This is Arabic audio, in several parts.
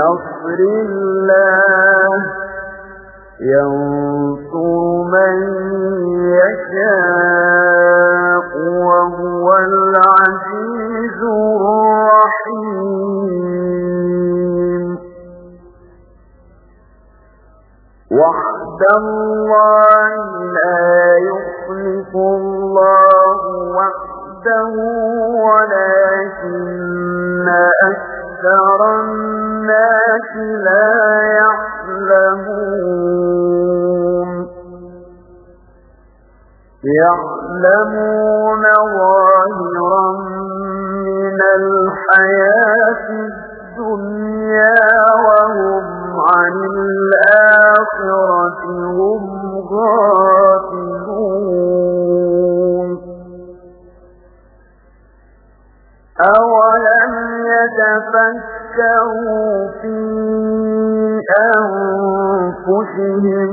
بنصر الله. ينصر أولم يتفكروا في أنفسهم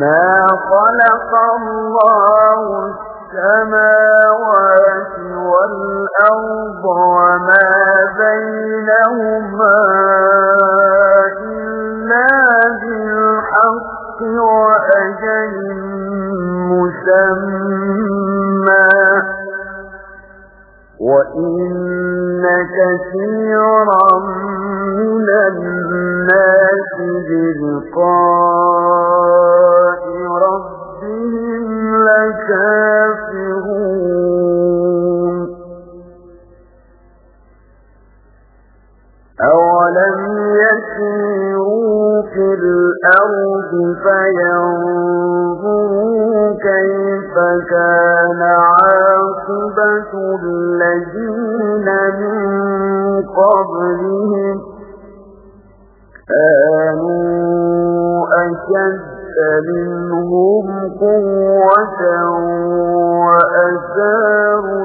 ما خلق الله السماوات والأرض وما بينهما وأجل مسمى. وإن كثيرا من الناس بلقاء ربهم لكافرون. أولم يسيروا في الأرض فينظروا كيف كان عاقبة الذين من قبلهم. كانوا أشد منهم قوة وأثاروا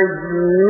بالبينات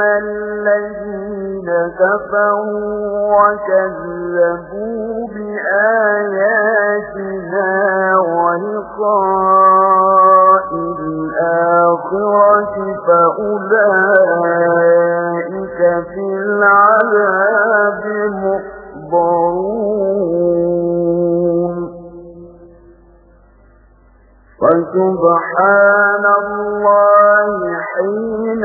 الذين كفروا وكذبوا بآياتنا ولقاء الآخرة فأولئك في العذاب مخبرون فسبحان الله حين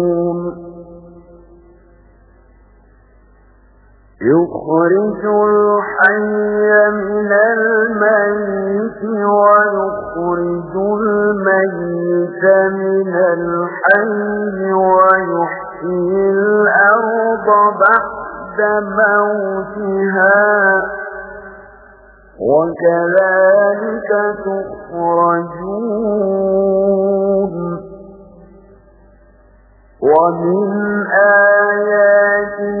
يخرج الحي من الميت ويخرج الميت من الحي ويحيي الأرض بعد موتها. وكذلك تخرجون. ومن آياته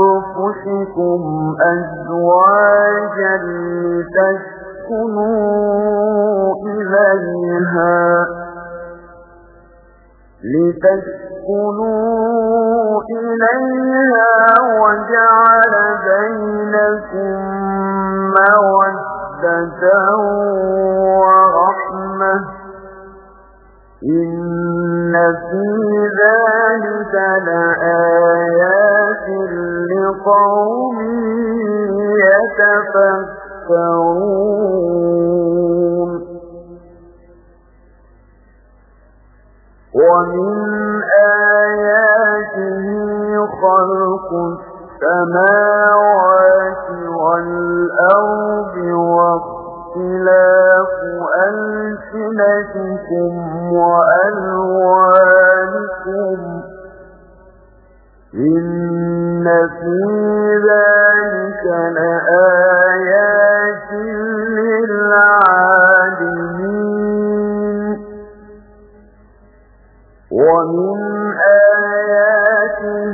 أنفسكم أزواجا لتسكنوا إليها لتسكنوا إليها وجعل بينكم مودة ورحمة. إن في ذلك لآيات لقوم يتفكرون. ومن آياته خلق السماوات والأرض واختلاف ألسنتكم وألوانكم. إن في ذلك لآيات للعالمين ومن آياته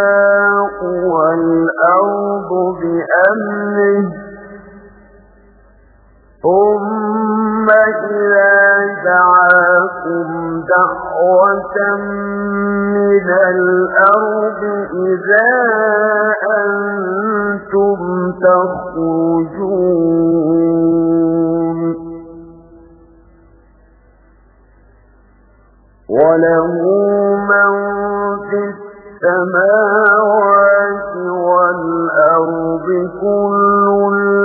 والأرض بأمره. ثم إذا دعاكم دعوة من الأرض إذا أنتم تخرجون. وله من في السماوات والأرض كل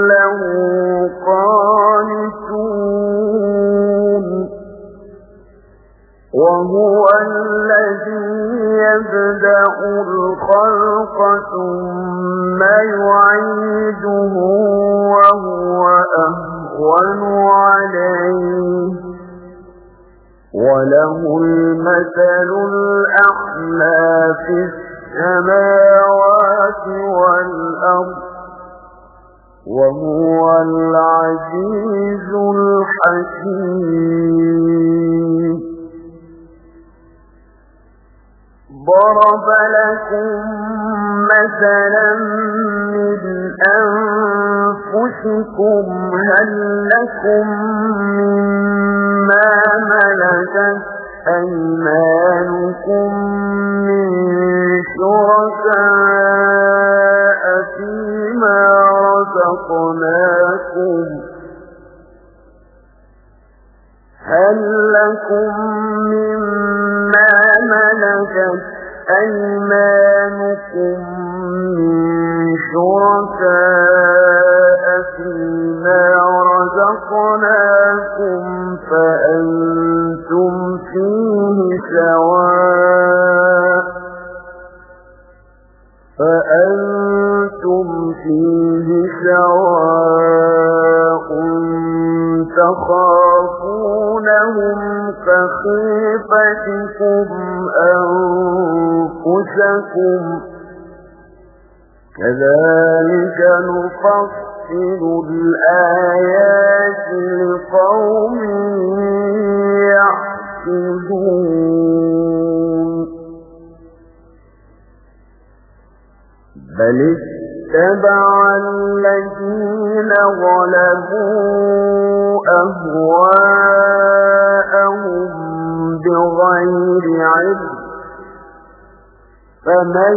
له قانتون. وهو الذي يبدأ الخلق ثم يعيده وهو أهون عليه. وله المثل الأعلى في السماوات والأرض وهو العزيز الحكيم. ضرب لكم مثلا من أنفسكم هل لكم مما ملكت أيمانكم من شركاء فيما رزقناكم هل لكم مما ملكت أيمانكم من شركاء رزقناكم فأنتم فيه سواء فأنتم فيه سواء تخافونهم كخيفتكم أنفسكم كذلك نفصل الآيات لقوم يحسدون بل اتبع الذين ظلموا أهواءهم بغير علم فمن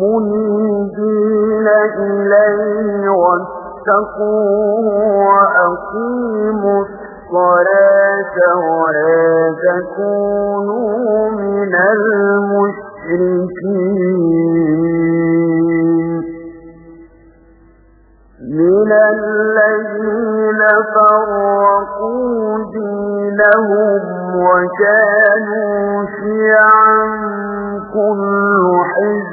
منيبين إليه واتقوه وأقيموا الصلاة ولا تكونوا من المشركين. من الذين فرقوا دينهم وكانوا شيعا كل حزب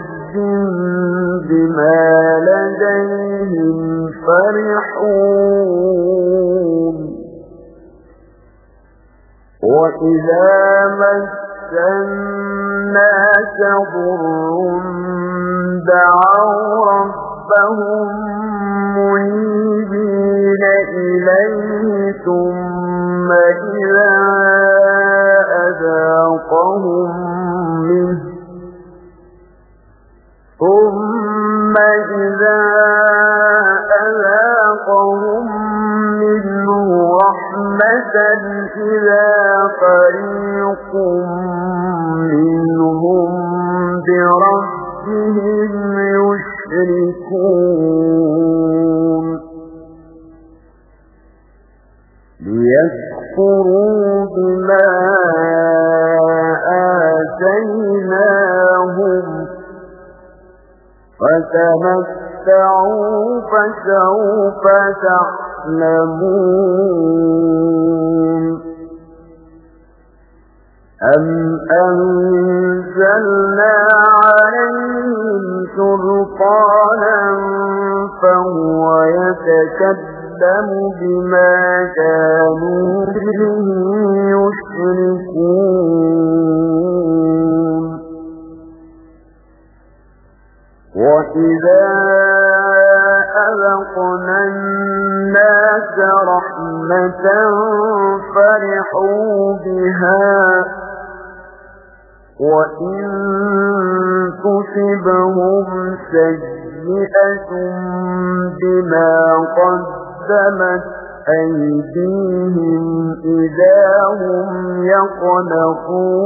فرحون وإذا مس الناس ضر دعوا ربهم أذاقهم منه رحمة إذا فريق تعلمون أم أنزلنا عليهم سلطانا فهو يتكلم الناس رحمة فرحوا بها وإن تصبهم سيئة بما قدمت أيديهم إذا هم يقنقون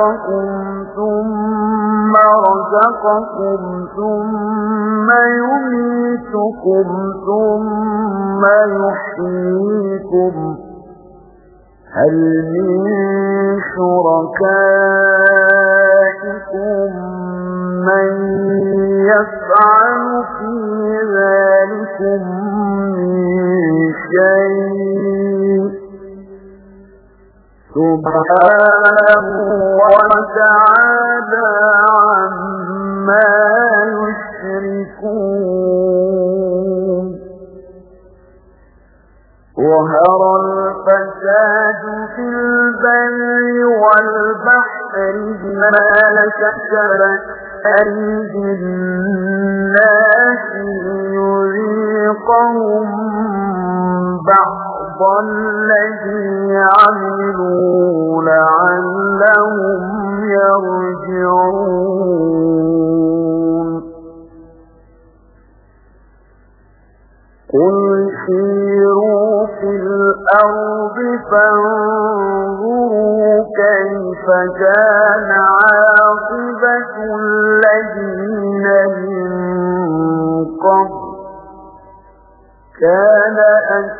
خلقكم ثم رزقكم ثم يميتكم ثم يحييكم هل سبحانه وتعالى عما يشركون. ظهر الفساد في البر والبحر بما لكسبت أيدي الناس يذيقهم بعض الذي عملوا لعلهم يرجعون. قل سيروا في الأرض فانظروا كيف كان عاقبة الذين من قبل. كان أكثرهم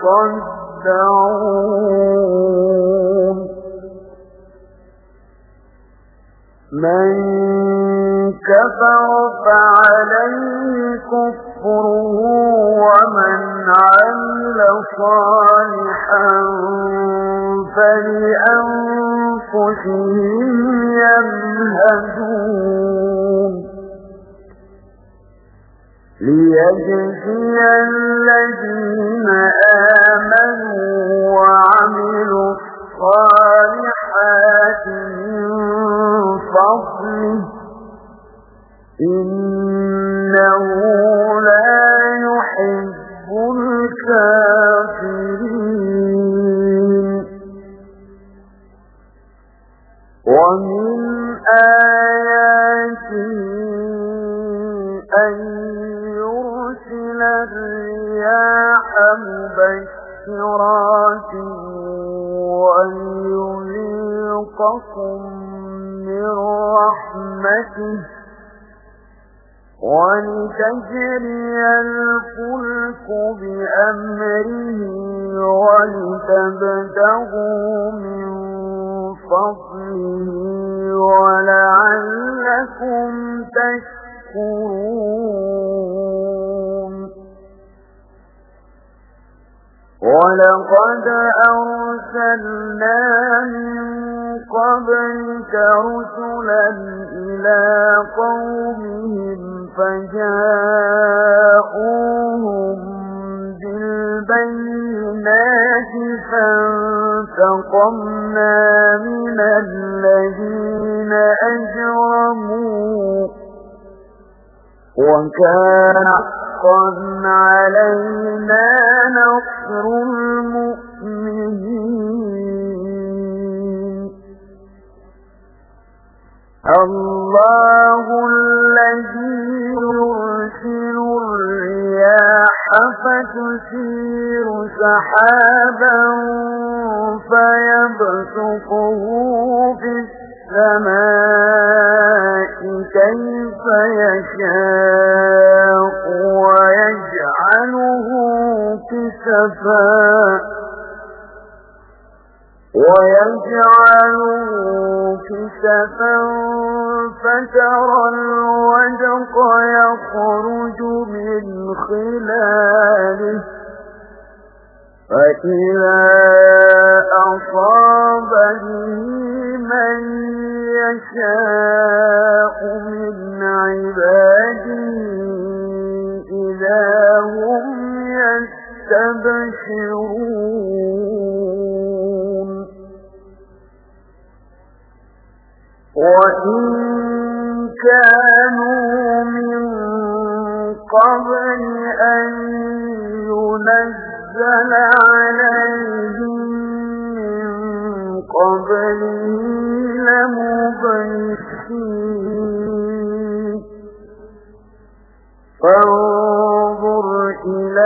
يخدعون من كفر فعليه كفره ومن عمل صالحا فلأنفسهم يمهدون. ليجزي الذين وعملوا الصالحات من فضله. ويليقكم من رحمته ولتجري الفلك بأمره ولتبتغوا من فضله ولعلكم تشكرون ولقد أرسلنا من قبلك رسلا إلى قومهم فجاءوهم بالبينات فانتقمنا من الذين أجرموا وكان حقا علينا نصر المؤمنين. الله الذي يرسل الرياح فتثير سحابا فيبسطه في السماء كيف يشاء. ويجعله كسفا ويجعله كسفا فترى الودق يخرج من خلاله فإذا أصاب به من يشاء من عباده هم يستبشرون وإن كانوا من قبل أن ينزل عليهم من قبله لمبلسين فانظر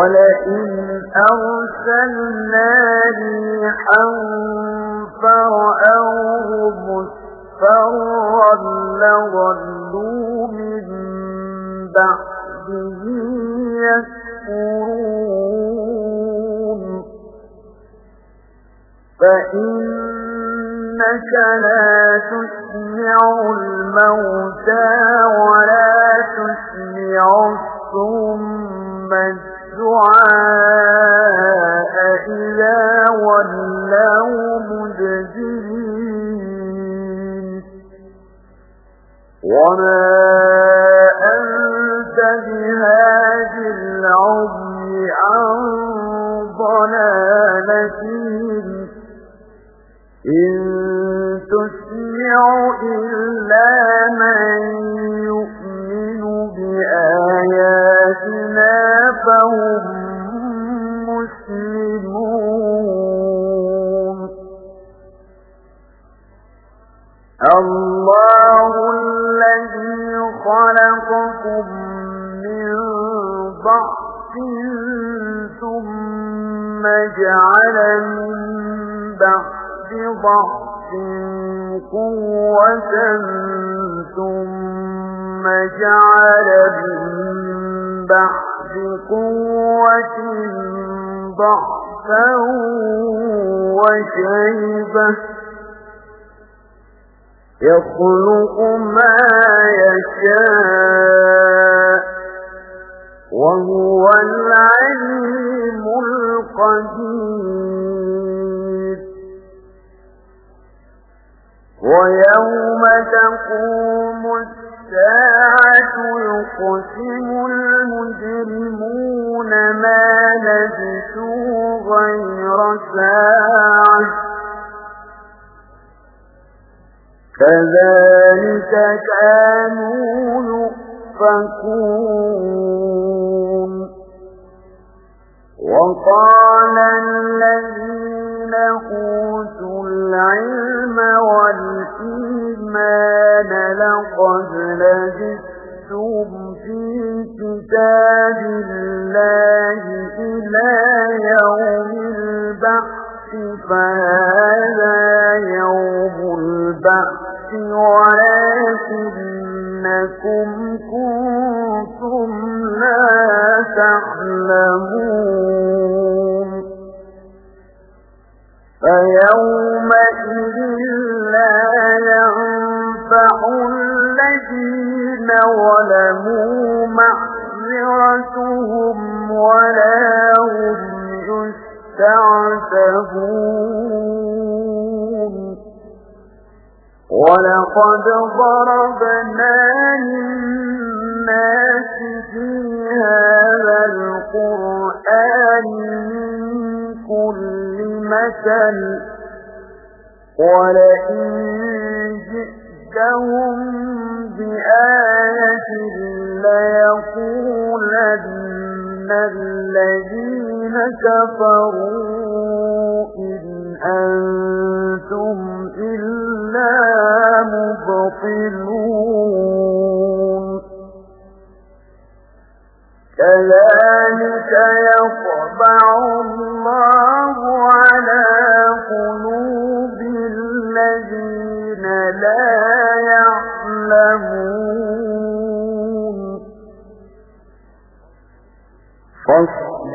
ولئن أرسلنا ريحا فرأوه مصفرا لظلوا من بعده يكفرون فإنك لا تسمع الموتى ولا تسمع الصم الدعاء إذا ولوا مدبرين وما أنت بهاد العمي عن ضلالتهم. إن تسمع إلا من يؤمن فهم مجرمون الله الذي خلقكم من ضعف ثم جعل من بعد ضعف قوة ثم جعل من بعد قوة ضعفا وشيبة يخلق ما يشاء وهو العليم القدير ويوم تقوم الساعة يقسم المجرمون ما لبثوا غير ساعة. كذلك كانوا يؤفكون. وقال الذين أوتوا العلم والإيمان لقد لجدتم في كتاب الله إلى يوم البحث فهذا يوم البحث ولكنكم كنتم تعلمون. فيومئذ لا ينفع الذين ظلموا معذرتهم ولا هم يستعتبون. ولقد ضربنا للناس في هذا القرآن من كل مثل. ولئن جئتهم بآية ليقولن الذين كفروا